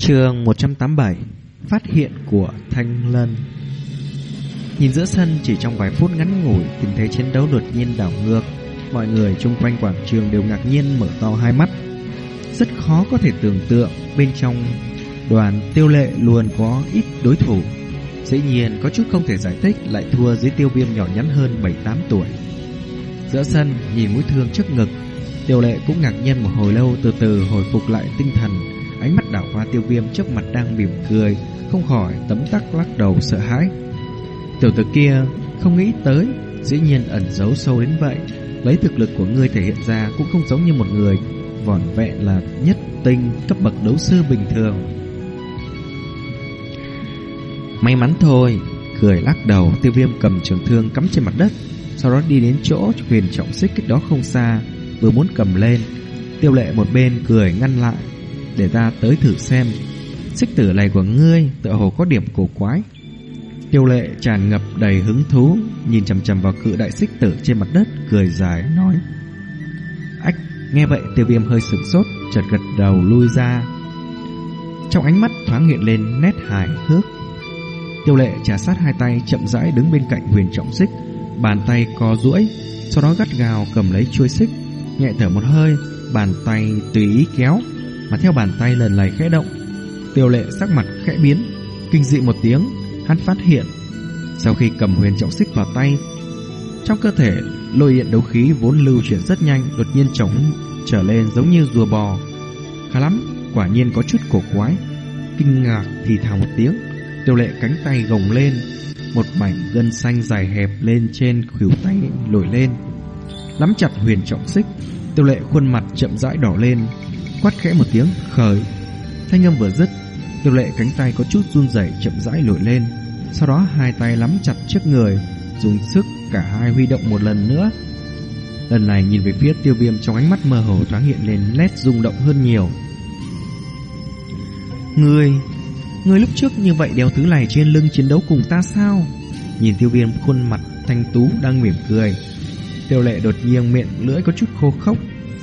Trường 187 Phát hiện của Thanh Lân. Nhìn giữa sân, chỉ trong vài phút ngắn ngủi, Tình thế chiến đấu đột nhiên đảo ngược. Mọi người chung quanh quảng trường đều ngạc nhiên mở to hai mắt. Rất khó có thể tưởng tượng, Bên trong đoàn tiêu lệ luôn có ít đối thủ. Dĩ nhiên, có chút không thể giải thích, Lại thua dưới tiêu viêm nhỏ nhắn hơn 7-8 tuổi. Giữa sân, nhìn mũi thương trước ngực, Tiêu lệ cũng ngạc nhiên một hồi lâu, Từ từ hồi phục lại tinh thần. Ánh mắt đảo qua tiêu viêm trước mặt đang mỉm cười, Không khỏi tấm tắc lắc đầu sợ hãi. Tiểu tử kia không nghĩ tới, Dĩ nhiên ẩn giấu sâu đến vậy. Lấy thực lực của ngươi thể hiện ra Cũng không giống như một người, Vỏn vẹn là nhất tinh cấp bậc đấu sư bình thường. May mắn thôi, Cười lắc đầu, Tiêu viêm cầm trường thương cắm trên mặt đất, Sau đó đi đến chỗ huyền trọng xích cách đó không xa, Vừa muốn cầm lên. Tiêu lệ một bên cười ngăn lại. Để ta tới thử xem. Xích tử này của ngươi tựa hồ có điểm cổ quái. Tiêu lệ tràn ngập đầy hứng thú, Nhìn chầm chầm vào cự đại xích tử trên mặt đất, Cười dài nói. Ách, nghe vậy tiêu viêm hơi sửng sốt, Chợt gật đầu lui ra. Trong ánh mắt thoáng hiện lên nét hài hước. Tiêu lệ trả sát hai tay chậm rãi đứng bên cạnh huyền trọng xích, Bàn tay co duỗi, Sau đó gắt gào cầm lấy chuôi xích, Nhẹ thở một hơi, Bàn tay tùy ý kéo. Mà theo bàn tay lần này khẽ động, Tiêu lệ sắc mặt khẽ biến, Kinh dị một tiếng, Hắn phát hiện, Sau khi cầm huyền trọng xích vào tay, Trong cơ thể lôi điện đấu khí vốn lưu chuyển rất nhanh, Đột nhiên trống trở lên giống như rùa bò. Khá lắm, Quả nhiên có chút cổ quái. Kinh ngạc thì thào một tiếng, Tiêu lệ cánh tay gồng lên, Một mảnh gân xanh dài hẹp lên trên khuỷu tay nổi lên. Nắm chặt huyền trọng xích, Tiêu lệ khuôn mặt chậm rãi đỏ lên Quát khẽ một tiếng khởi Thanh âm vừa dứt Tiêu lệ cánh tay có chút run rẩy chậm rãi nổi lên. Sau đó hai tay nắm chặt trước người, Dùng sức cả hai huy động một lần nữa. Lần này nhìn về phía tiêu viêm trong ánh mắt mơ hồ thoáng hiện lên nét rung động hơn nhiều. Người người lúc trước như vậy đeo thứ này trên lưng chiến đấu cùng ta sao? Nhìn tiêu viêm khuôn mặt thanh tú đang mỉm cười. Tiêu lệ đột nhiên miệng lưỡi có chút khô khốc.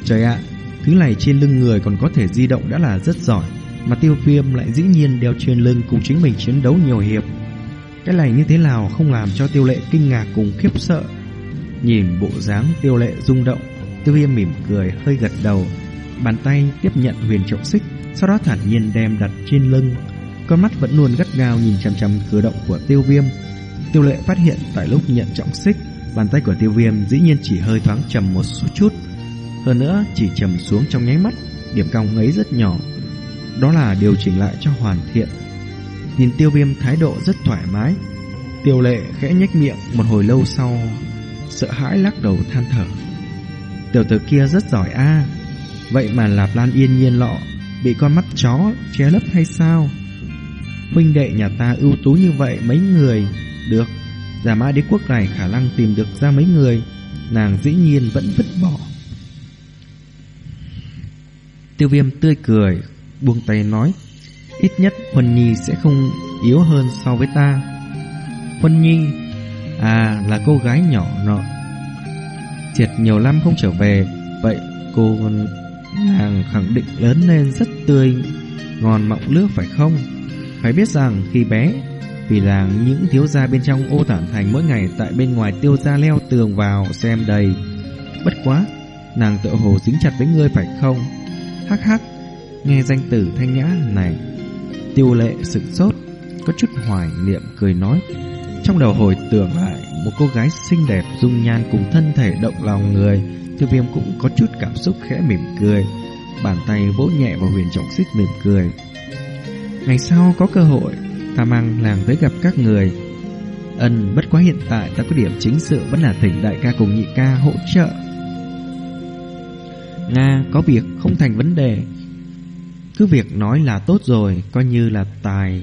Trời ạ Thứ này trên lưng người còn có thể di động đã là rất giỏi, Mà tiêu viêm lại dĩ nhiên đeo trên lưng cùng chính mình chiến đấu nhiều hiệp. Cái này như thế nào không làm cho tiêu lệ kinh ngạc cùng khiếp sợ. Nhìn bộ dáng tiêu lệ rung động, Tiêu viêm mỉm cười, hơi gật đầu. Bàn tay tiếp nhận huyền trọng xích, Sau đó thản nhiên đem đặt trên lưng. Con mắt vẫn luôn gắt gao nhìn chằm chằm cử động của tiêu viêm. Tiêu lệ phát hiện tại lúc nhận trọng xích, Bàn tay của tiêu viêm dĩ nhiên chỉ hơi thoáng trầm một chút. Hơn nữa, chỉ trầm xuống trong nháy mắt, Điểm cong ấy rất nhỏ. Đó là điều chỉnh lại cho hoàn thiện. Nhìn tiêu viêm thái độ rất thoải mái. Tiêu lệ khẽ nhếch miệng Một hồi lâu sau, Sợ hãi lắc đầu than thở. Tiểu tử kia rất giỏi a. Vậy mà Lạp Lan yên nhiên lọ Bị con mắt chó che lấp hay sao? Huynh đệ nhà ta ưu tú như vậy mấy người? Được Giả mã đế quốc này khả năng tìm được ra mấy người. Nàng dĩ nhiên vẫn vứt Tiêu viêm tươi cười, Buông tay nói, Ít nhất Huân Nhi sẽ không yếu hơn so với ta. Huân Nhi? À là cô gái nhỏ nọ. Triệt nhiều năm không trở về, Vậy cô nàng khẳng định lớn lên rất tươi, Ngon mọng nước phải không? Phải biết rằng khi bé, Vì là những thiếu gia bên trong ô tản thành Mỗi ngày tại bên ngoài tiêu gia leo tường vào Xem đầy. Bất quá, Nàng tự hồ dính chặt với ngươi, phải không? Hắc hắc, Nghe danh tử thanh nhã này, Tiêu lệ sửng sốt, Có chút hoài niệm cười nói. Trong đầu hồi tưởng lại, Một cô gái xinh đẹp, dung nhan cùng thân thể động lòng người, Tiêu viêm cũng có chút cảm xúc khẽ mỉm cười. Bàn tay vỗ nhẹ vào huyền trọng xích mỉm cười. Ngày sau có cơ hội, Ta mang làng tới gặp các người. Ân, bất quá hiện tại ta có điểm chính sự, Vẫn là thỉnh đại ca cùng nhị ca hỗ trợ. Nga có việc không thành vấn đề. Cứ việc nói là tốt rồi, Coi như là tài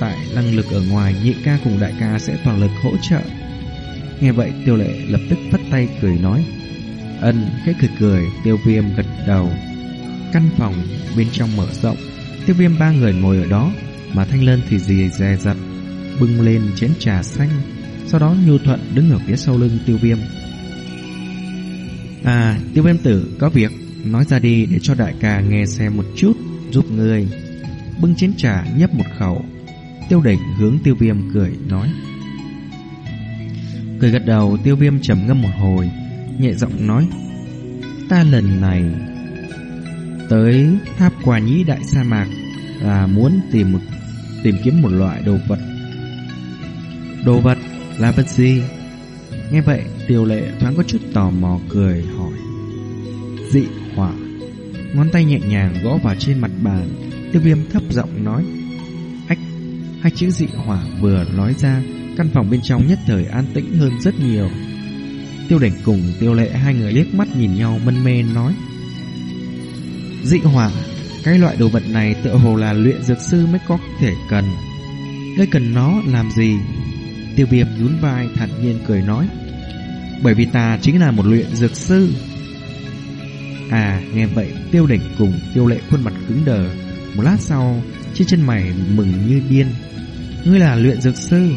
Tại năng lực ở ngoài Nhị ca cùng đại ca sẽ toàn lực hỗ trợ. Nghe vậy, tiêu lệ lập tức phất tay cười nói. Ân, khẽ cười cười, Tiêu viêm gật đầu. Căn phòng bên trong mở rộng, Tiêu viêm ba người ngồi ở đó, Mà Thanh Lân thì dì dè dặt, Bưng lên chén trà xanh, Sau đó nhu thuận đứng ở phía sau lưng tiêu viêm. À tiêu viêm tử có việc Nói ra đi để cho đại ca nghe xem một chút Giúp ngươi bưng chén trà nhấp một khẩu. Tiêu đỉnh hướng tiêu viêm cười nói. Cười gật đầu tiêu viêm trầm ngâm một hồi, nhẹ giọng nói. Ta lần này tới tháp quà nhĩ đại sa mạc là muốn tìm một tìm kiếm một loại đồ vật. Đồ vật là vật gì? Nghe vậy, tiêu lệ thoáng có chút tò mò cười. Dị hỏa. Ngón tay nhẹ nhàng gõ vào trên mặt bàn, tiêu viêm thấp giọng nói. Ách, hai chữ dị hỏa vừa nói ra, căn phòng bên trong nhất thời an tĩnh hơn rất nhiều. Tiêu đỉnh cùng tiêu lệ hai người liếc mắt nhìn nhau mân mê nói. Dị hỏa, cái loại đồ vật này tựa hồ là luyện dược sư mới có thể cần. Ngươi cần nó làm gì? Tiêu viêm nhún vai thản nhiên cười nói. Bởi vì ta chính là một luyện dược sư. À, nghe vậy, tiêu đỉnh cùng tiêu lệ khuôn mặt cứng đờ. Một lát sau, trên chân mày mừng như điên. Ngươi là luyện dược sư.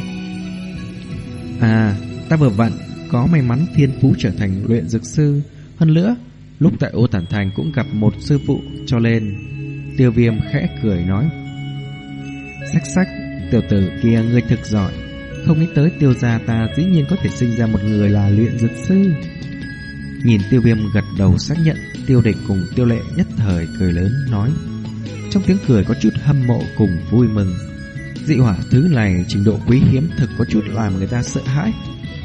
À, ta vừa vặn có may mắn thiên phú trở thành luyện dược sư. Hơn nữa, lúc tại ô tản thành cũng gặp một sư phụ cho nên tiêu viêm khẽ cười nói. Sách sách, tiểu tử kia ngươi thực giỏi. Không nghĩ tới tiêu gia ta dĩ nhiên có thể sinh ra một người là luyện dược sư. Nhìn tiêu viêm gật đầu xác nhận, tiêu địch cùng tiêu lệ nhất thời cười lớn nói. Trong tiếng cười có chút hâm mộ cùng vui mừng. Dị hỏa thứ này trình độ quý hiếm thực có chút làm người ta sợ hãi.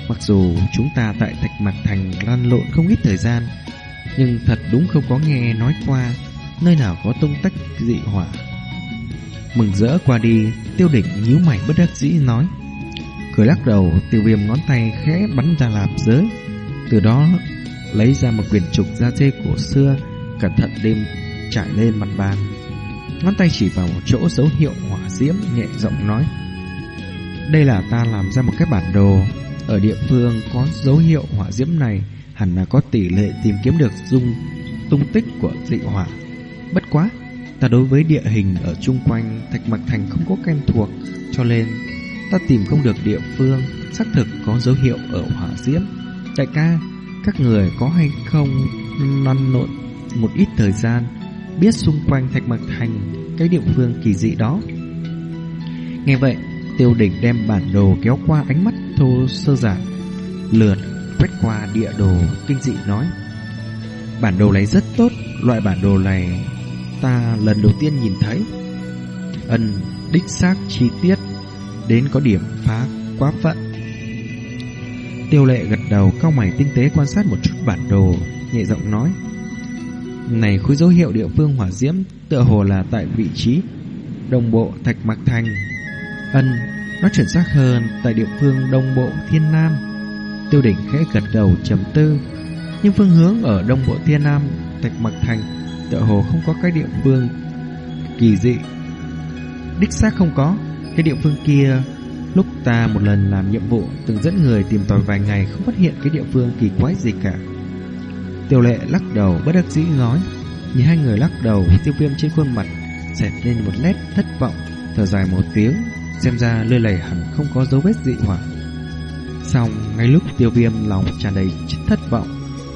Mặc dù chúng ta tại Thạch Mạc Thành lăn lộn không ít thời gian, nhưng thật đúng không có nghe nói qua nơi nào có tung tách dị hỏa. Mừng rỡ qua đi, tiêu địch nhíu mày bất đắc dĩ nói. Cười lắc đầu, tiêu viêm ngón tay khẽ bắn ra lạp giới. Từ đó lấy ra một quyển trục da dê cổ xưa, cẩn thận đêm trải lên mặt bàn. Ngón tay chỉ vào một chỗ dấu hiệu hỏa diễm nhẹ giọng nói. Đây là ta làm ra một cái bản đồ. Ở địa phương có dấu hiệu hỏa diễm này hẳn là có tỷ lệ tìm kiếm được dung tung tích của dị hỏa. Bất quá, ta đối với địa hình ở chung quanh Thạch Mạc Thành không có quen thuộc, cho nên ta tìm không được địa phương xác thực có dấu hiệu ở hỏa diễm. Đại ca, các người có hay không lăn lộn một ít thời gian biết xung quanh Thạch Mạc Thành cái địa phương kỳ dị đó? Nghe vậy, Tiêu Đỉnh đem bản đồ kéo qua ánh mắt thô sơ giản, lượt quét qua địa đồ kinh dị nói: "Bản đồ này rất tốt, loại bản đồ này ta lần đầu tiên nhìn thấy." Ân đích xác chi tiết đến có điểm phá quá phận. Tiêu lệ gật đầu cao mày tinh tế quan sát một chút bản đồ, nhẹ giọng nói. Này khối dấu hiệu địa phương hỏa diễm tựa hồ là tại vị trí đồng bộ Thạch Mạc Thành. Ân, nó chuẩn xác hơn tại địa phương đông bộ Thiên Nam. Tiêu đỉnh khẽ gật đầu trầm tư, nhưng phương hướng ở đông bộ Thiên Nam Thạch Mạc Thành tựa hồ không có cái địa phương kỳ dị. Đích xác không có, cái địa phương kia Lúc ta một lần làm nhiệm vụ, Từng dẫn người tìm tòi vài ngày Không phát hiện cái địa phương kỳ quái gì cả. Tiêu lệ lắc đầu, bất đắc dĩ nói, Nhìn hai người lắc đầu, Tiêu viêm trên khuôn mặt Xẹt lên một nét thất vọng, Thở dài một tiếng, Xem ra lơi lầy hẳn không có dấu vết dị hỏa. Xong, ngay lúc tiêu viêm lòng tràn đầy thất vọng,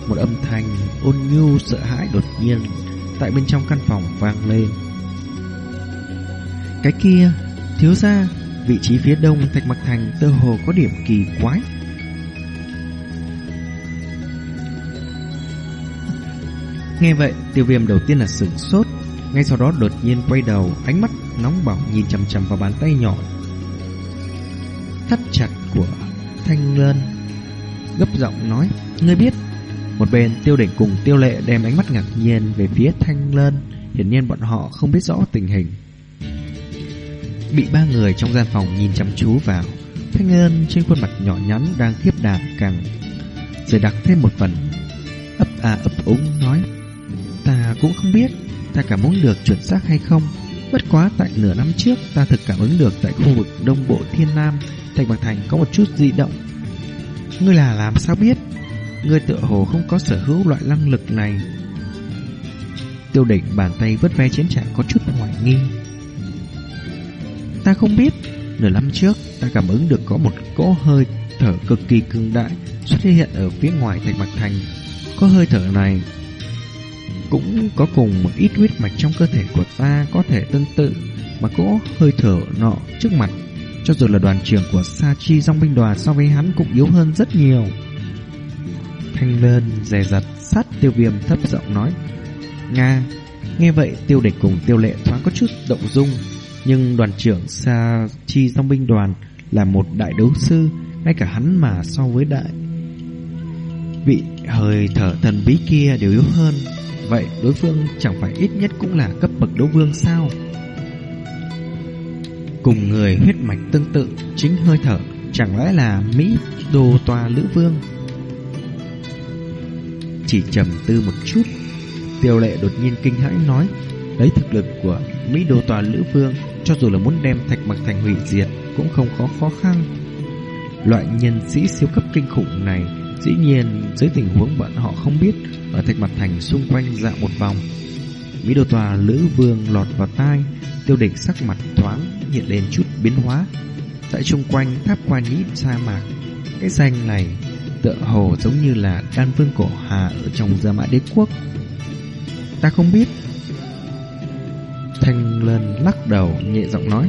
Một âm thanh ôn nhu sợ hãi đột nhiên Tại bên trong căn phòng vang lên. Cái kia, Thiếu ra Vị trí phía đông Thạch Mặc Thành tơ hồ có điểm kỳ quái. Nghe vậy, tiêu viêm đầu tiên là sửng sốt, Ngay sau đó đột nhiên quay đầu, Ánh mắt nóng bỏng nhìn chằm chằm vào bàn tay nhỏ, Thắt chặt của Thanh Lân, Gấp giọng nói, Ngươi biết. Một bên, tiêu đỉnh cùng tiêu lệ đem ánh mắt ngạc nhiên về phía Thanh Lân, Hiển nhiên bọn họ không biết rõ tình hình. Bị ba người trong gian phòng nhìn chăm chú vào. Thanh Ngân trên khuôn mặt nhỏ nhắn đang khiếp đảm càng dày đặc thêm một phần. Ấp à ấp úng nói, Ta cũng không biết Ta cảm ứng được chuẩn xác hay không. Bất quá tại nửa năm trước Ta thực cảm ứng được tại khu vực đông bộ thiên nam Thành Bạc Thành có một chút di động. Ngươi là làm sao biết? Ngươi tựa hồ không có sở hữu loại năng lực này. Tiêu đỉnh bàn tay vứt ve chiến trạng có chút hoài nghi. Ta không biết Nửa năm trước ta cảm ứng được có một cỗ hơi thở cực kỳ cường đại xuất hiện ở phía ngoài thành mặt thành. Có hơi thở này cũng có cùng một ít huyết mạch trong cơ thể của ta có thể tương tự mà cỗ hơi thở nọ trước mặt. Cho dù là đoàn trưởng của Sa Chi dòng binh đoàn so với hắn cũng yếu hơn rất nhiều. Thanh Lân dè dặt sát tiêu viêm thấp giọng nói. Nga, nghe vậy tiêu địch cùng tiêu lệ thoáng có chút động dung. Nhưng đoàn trưởng Sa Chi dòng binh đoàn là một đại đấu sư, ngay cả hắn mà so với đại vị hơi thở thần bí kia đều yếu hơn. Vậy đối phương chẳng phải ít nhất cũng là cấp bậc đấu vương sao? Cùng người huyết mạch tương tự, chính hơi thở, chẳng lẽ là Mỹ đồ tòa lữ vương? Chỉ trầm tư một chút, tiêu lệ đột nhiên kinh hãi nói, lấy thực lực của Mỹ đồ tòa lữ vương, cho dù là muốn đem thạch mặc thành hủy diệt, cũng không có khó khăn. Loại nhân sĩ siêu cấp kinh khủng này Dĩ nhiên dưới tình huống bọn họ không biết Ở thạch mặt thành xung quanh dạo một vòng. Mỹ đồ tòa lữ vương lọt vào tai Tiêu địch sắc mặt thoáng hiện lên chút biến hóa. Tại xung quanh tháp qua nhĩ sa mạc Cái danh này tựa hồ giống như là đan vương cổ hà ở trong gia mã đế quốc. Ta không biết Thanh Lân lắc đầu, nhẹ giọng nói.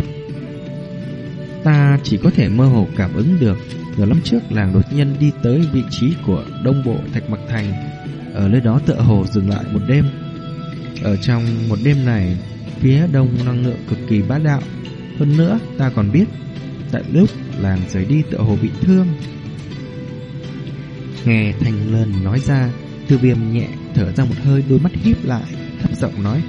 Ta chỉ có thể mơ hồ cảm ứng được Nửa lắm trước làng đột nhiên đi tới vị trí của đông bộ Thạch Mặc Thành. Ở nơi đó tựa hồ dừng lại một đêm. Ở trong một đêm này, Phía đông năng lượng cực kỳ bá đạo. Hơn nữa, ta còn biết Tại lúc làng rời đi tựa hồ bị thương. Nghe Thành Lân nói ra Tư viêm nhẹ thở ra một hơi, đôi mắt híp lại, Thấp giọng nói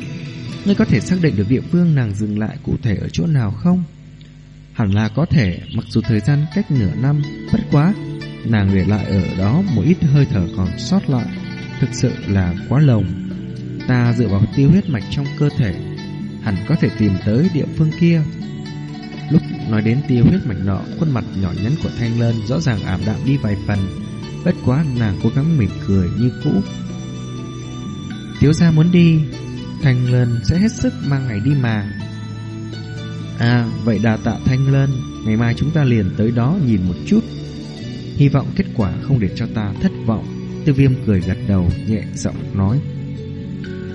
Ngươi có thể xác định được địa phương nàng dừng lại cụ thể ở chỗ nào không? Hẳn là có thể, Mặc dù thời gian cách nửa năm, Bất quá, Nàng để lại ở đó một ít hơi thở còn sót lại, Thực sự là quá lồng. Ta dựa vào tiêu huyết mạch trong cơ thể, Hẳn có thể tìm tới địa phương kia. Lúc nói đến tiêu huyết mạch nọ, Khuôn mặt nhỏ nhắn của Thanh Lân Rõ ràng ảm đạm đi vài phần, Bất quá nàng cố gắng mỉm cười như cũ. Tiếu gia muốn đi Thanh Lân sẽ hết sức mang ngày đi mà À vậy đà tạ Thanh Lân, Ngày mai chúng ta liền tới đó nhìn một chút. Hy vọng kết quả không để cho ta thất vọng. Tiêu viêm cười gật đầu, nhẹ giọng nói.